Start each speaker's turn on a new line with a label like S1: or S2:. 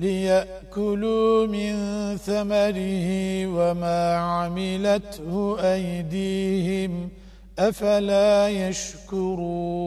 S1: ليأكلوا من ثمره وما عملته أيديهم أفلا يشكرون